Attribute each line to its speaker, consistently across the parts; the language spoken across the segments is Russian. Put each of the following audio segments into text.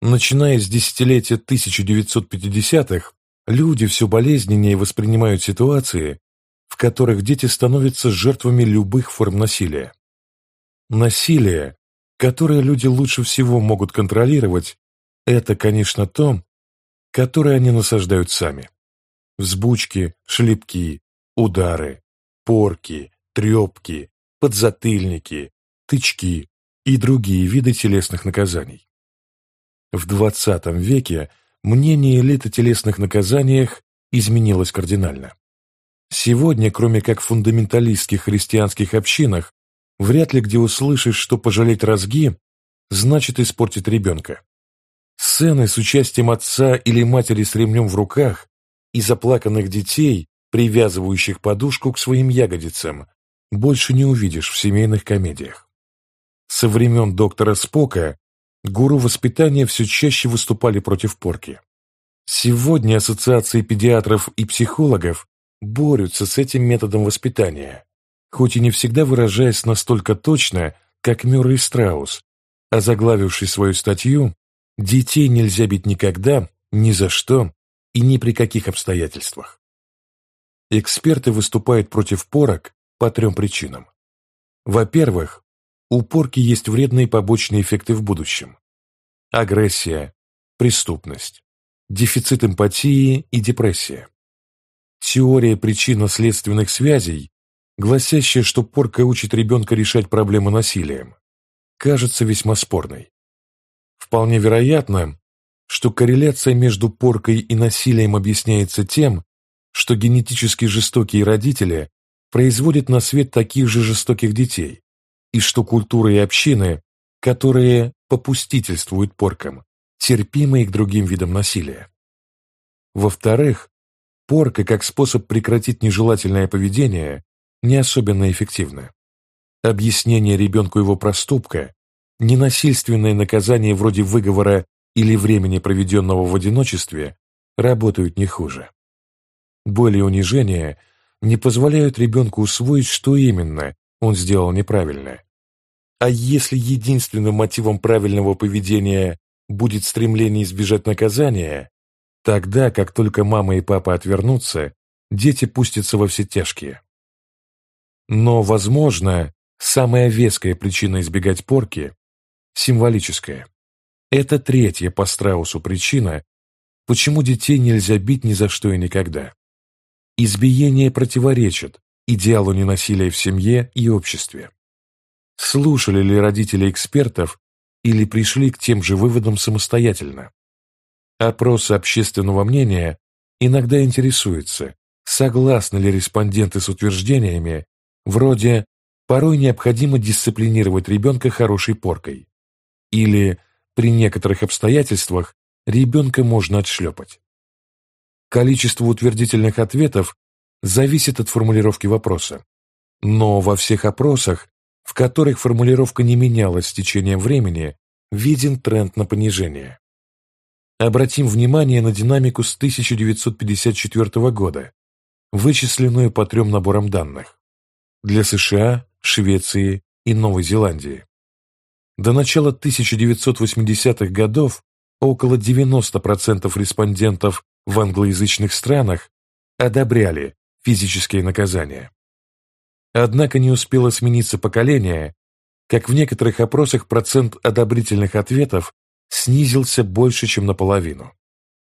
Speaker 1: Начиная с десятилетия 1950-х, люди все болезненнее воспринимают ситуации, в которых дети становятся жертвами любых форм насилия. Насилие, которое люди лучше всего могут контролировать, это, конечно, то, которое они насаждают сами. Взбучки, шлепки, удары, порки, трепки, подзатыльники, тычки и другие виды телесных наказаний. В XX веке мнение элит о телесных наказаниях изменилось кардинально. Сегодня, кроме как в фундаменталистских христианских общинах, вряд ли где услышишь, что пожалеть разги значит испортить ребенка. Сцены с участием отца или матери с ремнем в руках и заплаканных детей, привязывающих подушку к своим ягодицам, больше не увидишь в семейных комедиях. Со времен доктора Спока гуру воспитания все чаще выступали против порки. Сегодня ассоциации педиатров и психологов борются с этим методом воспитания, хоть и не всегда выражаясь настолько точно, как Мюррей Страус, озаглавивший свою статью «Детей нельзя бить никогда, ни за что и ни при каких обстоятельствах». Эксперты выступают против порок по трем причинам. Во-первых, у порки есть вредные побочные эффекты в будущем. Агрессия, преступность, дефицит эмпатии и депрессия. Теория причинно-следственных связей, гласящая, что порка учит ребенка решать проблемы насилием, кажется весьма спорной. Вполне вероятно, что корреляция между поркой и насилием объясняется тем, что генетически жестокие родители производят на свет таких же жестоких детей, и что культуры и общины, которые попустительствуют поркам, терпимы к другим видам насилия. Во-вторых, порка как способ прекратить нежелательное поведение не особенно эффективна. Объяснение ребенку его проступка, ненасильственное наказание вроде выговора или времени, проведенного в одиночестве, работают не хуже. Боль и унижение не позволяют ребенку усвоить, что именно он сделал неправильно. А если единственным мотивом правильного поведения будет стремление избежать наказания, тогда, как только мама и папа отвернутся, дети пустятся во все тяжкие. Но, возможно, самая веская причина избегать порки – символическая. Это третья по страусу причина, почему детей нельзя бить ни за что и никогда. Избиение противоречит идеалу ненасилия в семье и обществе. Слушали ли родители экспертов или пришли к тем же выводам самостоятельно? Опросы общественного мнения иногда интересуются, согласны ли респонденты с утверждениями, вроде «порой необходимо дисциплинировать ребенка хорошей поркой» или «при некоторых обстоятельствах ребенка можно отшлепать». Количество утвердительных ответов зависит от формулировки вопроса. Но во всех опросах, в которых формулировка не менялась с течением времени, виден тренд на понижение. Обратим внимание на динамику с 1954 года, вычисленную по трем наборам данных для США, Швеции и Новой Зеландии. До начала 1980-х годов около 90% респондентов в англоязычных странах одобряли физические наказания. Однако не успело смениться поколение, как в некоторых опросах процент одобрительных ответов снизился больше, чем наполовину.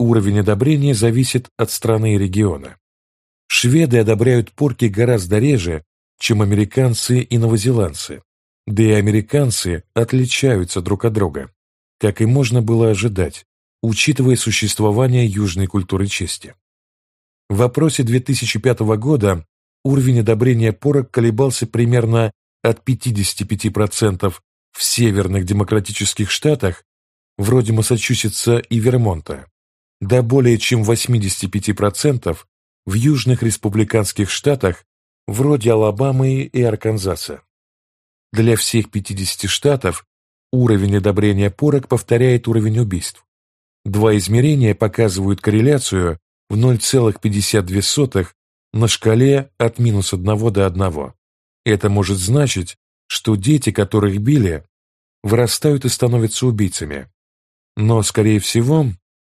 Speaker 1: Уровень одобрения зависит от страны и региона. Шведы одобряют порки гораздо реже, чем американцы и новозеландцы, да и американцы отличаются друг от друга, как и можно было ожидать, учитывая существование южной культуры чести. В вопросе 2005 года уровень одобрения порок колебался примерно от 55% в северных демократических штатах, вроде Массачусетса и Вермонта, до более чем 85% в южных республиканских штатах, вроде Алабамы и Арканзаса. Для всех 50 штатов уровень одобрения порок повторяет уровень убийств. Два измерения показывают корреляцию в 0,52 на шкале от минус 1 до 1. Это может значить, что дети, которых били, вырастают и становятся убийцами. Но, скорее всего,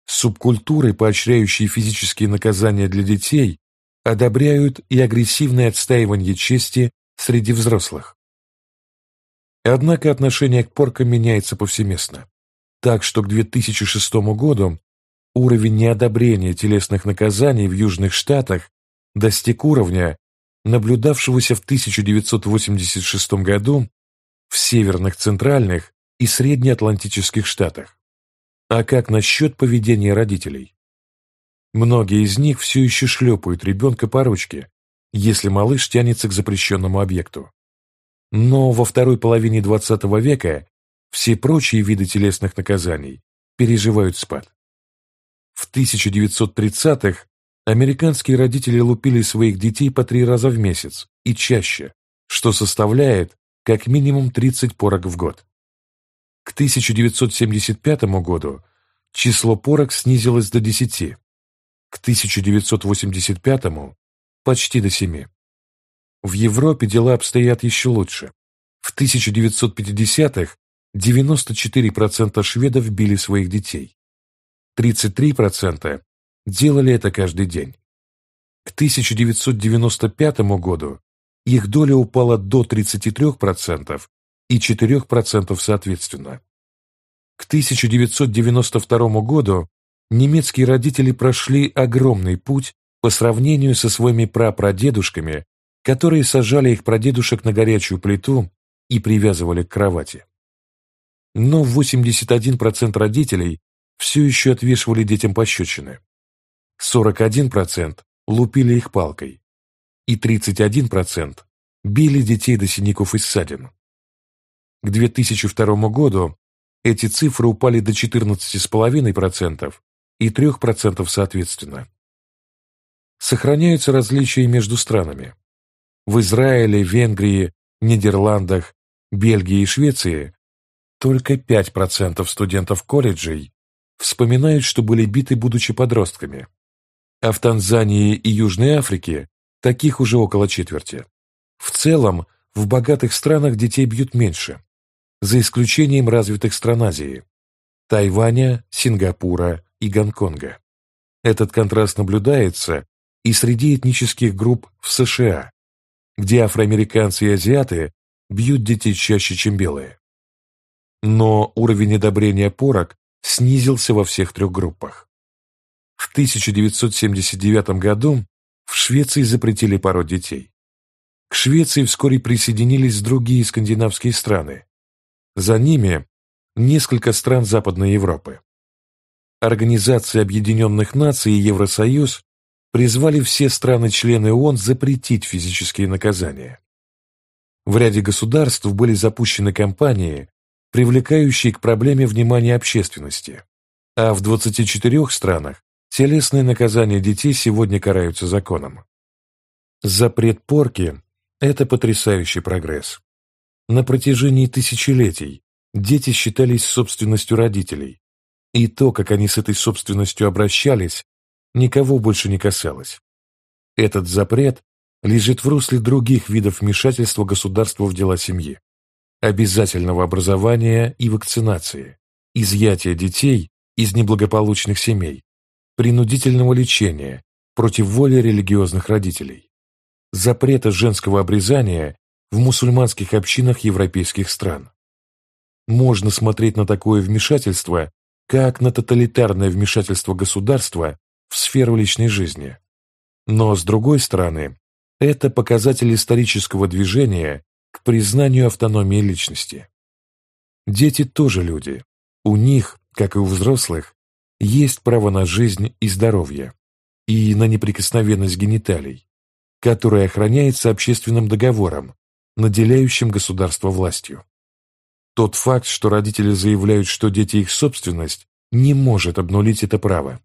Speaker 1: субкультуры, поощряющие физические наказания для детей, одобряют и агрессивное отстаивание чести среди взрослых. Однако отношение к поркам меняется повсеместно. Так что к 2006 году уровень неодобрения телесных наказаний в Южных Штатах достиг уровня, наблюдавшегося в 1986 году в северных, центральных и среднеатлантических штатах. А как насчет поведения родителей? Многие из них все еще шлепают ребенка по ручке, если малыш тянется к запрещенному объекту. Но во второй половине XX века все прочие виды телесных наказаний переживают спад. В 1930-х американские родители лупили своих детей по три раза в месяц и чаще, что составляет как минимум 30 порок в год. К 1975 году число порок снизилось до 10, к 1985 почти до 7. В Европе дела обстоят еще лучше. В 1950-х 94% шведов били своих детей. 33% делали это каждый день. К 1995 году их доля упала до 33% и 4% соответственно. К 1992 году немецкие родители прошли огромный путь по сравнению со своими прапрадедушками, которые сажали их прадедушек на горячую плиту и привязывали к кровати. Но 81% родителей все еще отвешивали детям пощечины. 41% лупили их палкой, и 31% били детей до синяков и ссадин. К 2002 году эти цифры упали до 14,5% и 3% соответственно. Сохраняются различия между странами. В Израиле, Венгрии, Нидерландах, Бельгии и Швеции только 5% студентов колледжей вспоминают, что были биты, будучи подростками. А в Танзании и Южной Африке таких уже около четверти. В целом, в богатых странах детей бьют меньше, за исключением развитых стран Азии – Тайваня, Сингапура и Гонконга. Этот контраст наблюдается и среди этнических групп в США, где афроамериканцы и азиаты бьют детей чаще, чем белые. Но уровень одобрения порок снизился во всех трех группах. В 1979 году в Швеции запретили пороть детей. К Швеции вскоре присоединились другие скандинавские страны, за ними несколько стран Западной Европы. Организация Объединенных Наций и Евросоюз призвали все страны-члены ООН запретить физические наказания. В ряде государств были запущены кампании, привлекающие к проблеме внимание общественности, а в 24 странах телесные наказания детей сегодня караются законом. Запрет порки – это потрясающий прогресс. На протяжении тысячелетий дети считались собственностью родителей, и то, как они с этой собственностью обращались, никого больше не касалось. Этот запрет лежит в русле других видов вмешательства государства в дела семьи, обязательного образования и вакцинации, изъятия детей из неблагополучных семей, принудительного лечения против воли религиозных родителей, запрета женского обрезания в мусульманских общинах европейских стран. Можно смотреть на такое вмешательство, как на тоталитарное вмешательство государства в сферу личной жизни. Но, с другой стороны, это показатель исторического движения к признанию автономии личности. Дети тоже люди. У них, как и у взрослых, есть право на жизнь и здоровье, и на неприкосновенность гениталий, которая охраняется общественным договором, наделяющим государство властью. Тот факт, что родители заявляют, что дети их собственность, не может обнулить это право.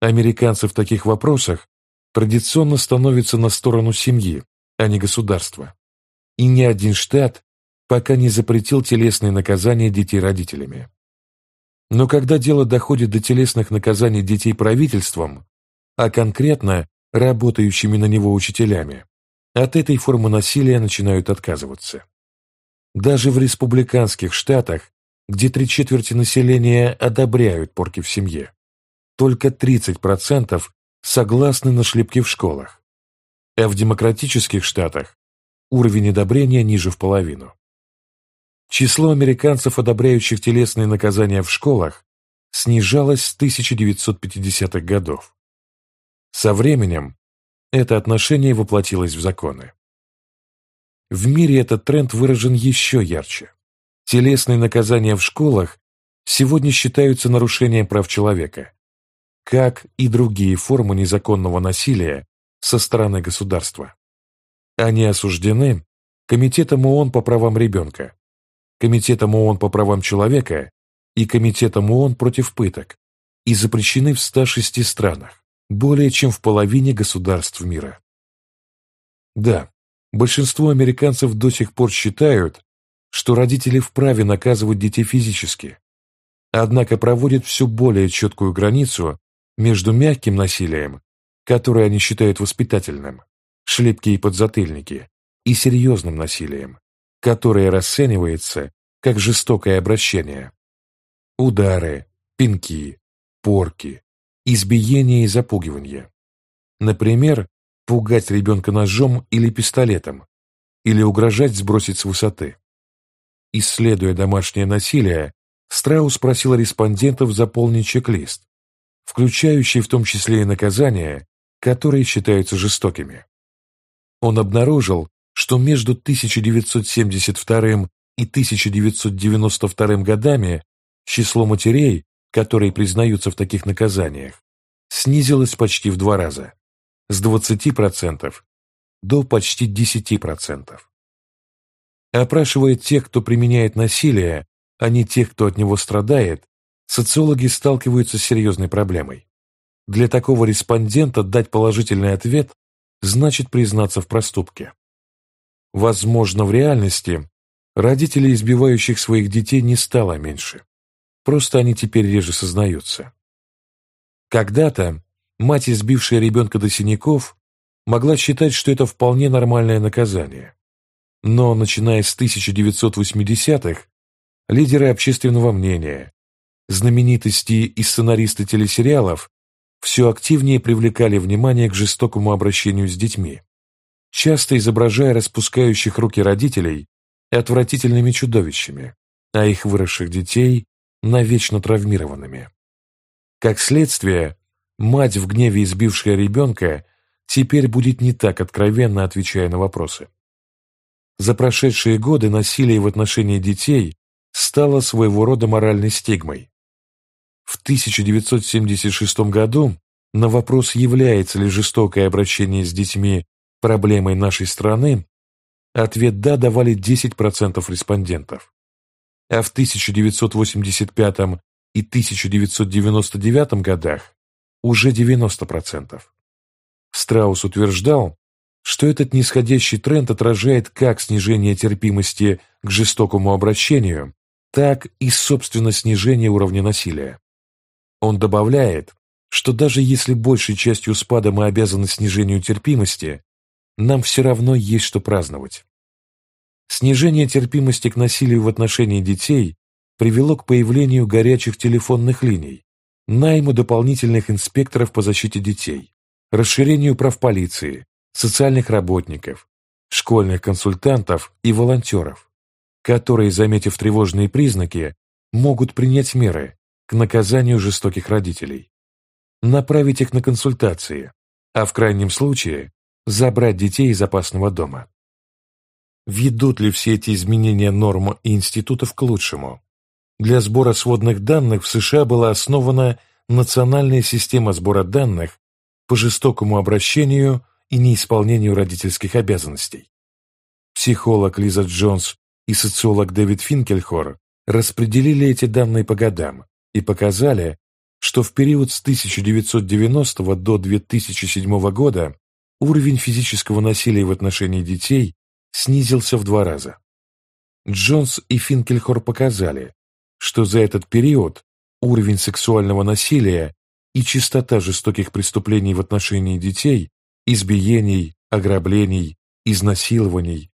Speaker 1: Американцы в таких вопросах традиционно становятся на сторону семьи, а не государства. И ни один штат пока не запретил телесные наказания детей родителями. Но когда дело доходит до телесных наказаний детей правительством, а конкретно работающими на него учителями, от этой формы насилия начинают отказываться. Даже в республиканских штатах где три четверти населения одобряют порки в семье. Только 30% согласны на шлепки в школах. А в демократических штатах уровень одобрения ниже в половину. Число американцев, одобряющих телесные наказания в школах, снижалось с 1950-х годов. Со временем это отношение воплотилось в законы. В мире этот тренд выражен еще ярче. Телесные наказания в школах сегодня считаются нарушением прав человека, как и другие формы незаконного насилия со стороны государства. Они осуждены Комитетом ООН по правам ребенка, Комитетом ООН по правам человека и Комитетом ООН против пыток и запрещены в 106 странах, более чем в половине государств мира. Да, большинство американцев до сих пор считают, что родители вправе наказывать детей физически, однако проводят все более четкую границу между мягким насилием, которое они считают воспитательным, шлепки и подзатыльники, и серьезным насилием, которое расценивается как жестокое обращение. Удары, пинки, порки, избиение и запугивание. Например, пугать ребенка ножом или пистолетом, или угрожать сбросить с высоты. Исследуя домашнее насилие, Страус просил респондентов заполнить чек-лист, включающий в том числе и наказания, которые считаются жестокими. Он обнаружил, что между 1972 и 1992 годами число матерей, которые признаются в таких наказаниях, снизилось почти в два раза, с 20% до почти 10%. Опрашивая тех, кто применяет насилие, а не тех, кто от него страдает, социологи сталкиваются с серьезной проблемой. Для такого респондента дать положительный ответ значит признаться в проступке. Возможно, в реальности родителей, избивающих своих детей, не стало меньше. Просто они теперь реже сознаются. Когда-то мать, избившая ребенка до синяков, могла считать, что это вполне нормальное наказание. Но, начиная с 1980-х, лидеры общественного мнения, знаменитости и сценаристы телесериалов все активнее привлекали внимание к жестокому обращению с детьми, часто изображая распускающих руки родителей отвратительными чудовищами, а их выросших детей навечно травмированными. Как следствие, мать, в гневе избившая ребенка, теперь будет не так откровенно отвечая на вопросы. За прошедшие годы насилие в отношении детей стало своего рода моральной стигмой. В 1976 году на вопрос, является ли жестокое обращение с детьми проблемой нашей страны, ответ «да» давали 10% респондентов. А в 1985 и 1999 годах уже 90%. Страус утверждал, что этот нисходящий тренд отражает как снижение терпимости к жестокому обращению, так и, собственно, снижение уровня насилия. Он добавляет, что даже если большей частью спада мы обязаны снижению терпимости, нам все равно есть что праздновать. Снижение терпимости к насилию в отношении детей привело к появлению горячих телефонных линий, найму дополнительных инспекторов по защите детей, расширению прав полиции, социальных работников, школьных консультантов и волонтеров, которые, заметив тревожные признаки, могут принять меры наказанию жестоких родителей, направить их на консультации, а в крайнем случае забрать детей из опасного дома. Ведут ли все эти изменения норм и институтов к лучшему? Для сбора сводных данных в США была основана национальная система сбора данных по жестокому обращению и неисполнению родительских обязанностей. Психолог Лиза Джонс и социолог Дэвид Финкельхор распределили эти данные по годам и показали, что в период с 1990 до 2007 года уровень физического насилия в отношении детей снизился в два раза. Джонс и Финкельхор показали, что за этот период уровень сексуального насилия и частота жестоких преступлений в отношении детей избиений, ограблений, изнасилований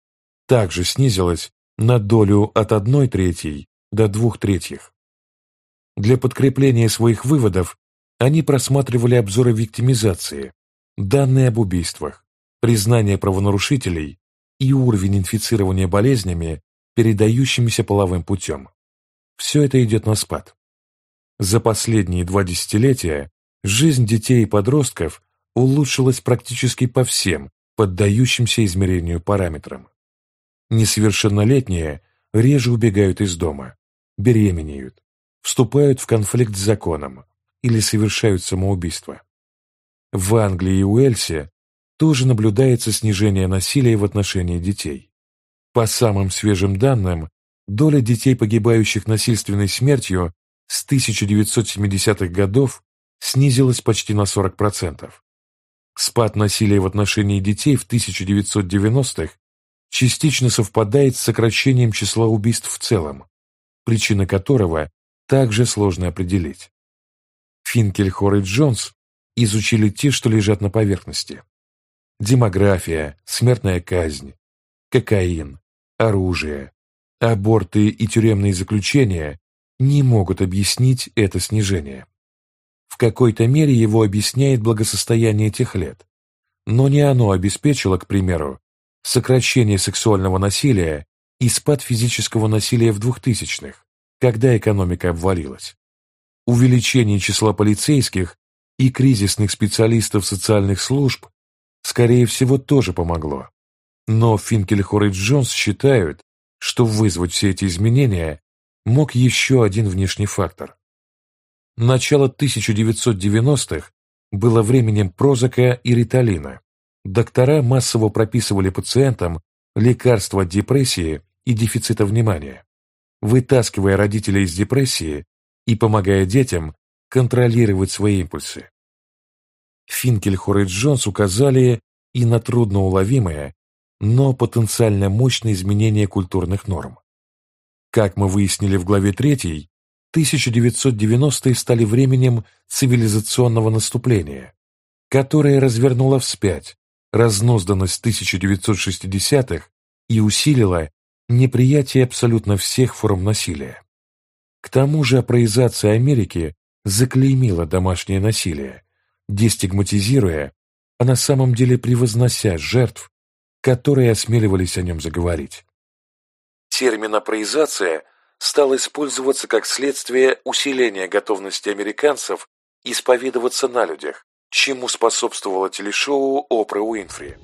Speaker 1: также снизилась на долю от одной третьей до двух третьих. Для подкрепления своих выводов они просматривали обзоры виктимизации, данные об убийствах, признание правонарушителей и уровень инфицирования болезнями, передающимися половым путем. Все это идет на спад. За последние два десятилетия жизнь детей и подростков улучшилась практически по всем поддающимся измерению параметрам. Несовершеннолетние реже убегают из дома, беременеют, вступают в конфликт с законом или совершают самоубийство. В Англии и Уэльсе тоже наблюдается снижение насилия в отношении детей. По самым свежим данным, доля детей, погибающих насильственной смертью, с 1970-х годов снизилась почти на 40%. Спад насилия в отношении детей в 1990-х частично совпадает с сокращением числа убийств в целом, причина которого также сложно определить. Финкельхор и Джонс изучили те, что лежат на поверхности. Демография, смертная казнь, кокаин, оружие, аборты и тюремные заключения не могут объяснить это снижение. В какой-то мере его объясняет благосостояние тех лет, но не оно обеспечило, к примеру, сокращение сексуального насилия и спад физического насилия в 2000-х, когда экономика обвалилась. Увеличение числа полицейских и кризисных специалистов социальных служб, скорее всего, тоже помогло. Но Финкельхор и Джонс считают, что вызвать все эти изменения мог еще один внешний фактор. Начало 1990-х было временем прозака и риталина. Доктора массово прописывали пациентам лекарства от депрессии и дефицита внимания, вытаскивая родителей из депрессии и помогая детям контролировать свои импульсы. Финкельхор и Джонс указали и на трудноуловимое, но потенциально мощное изменение культурных норм. Как мы выяснили в главе 3, 1990-е стали временем цивилизационного наступления, которое развернуло вспять разнозданность 1960-х и усилило неприятие абсолютно всех форм насилия. К тому же апроизация Америки заклеймила домашнее насилие, дестигматизируя, а на самом деле превознося жертв, которые осмеливались о нем заговорить. Термин «апроизация» стал использоваться как следствие усиления готовности американцев исповедоваться на людях, чему способствовало телешоу Опры Уинфри.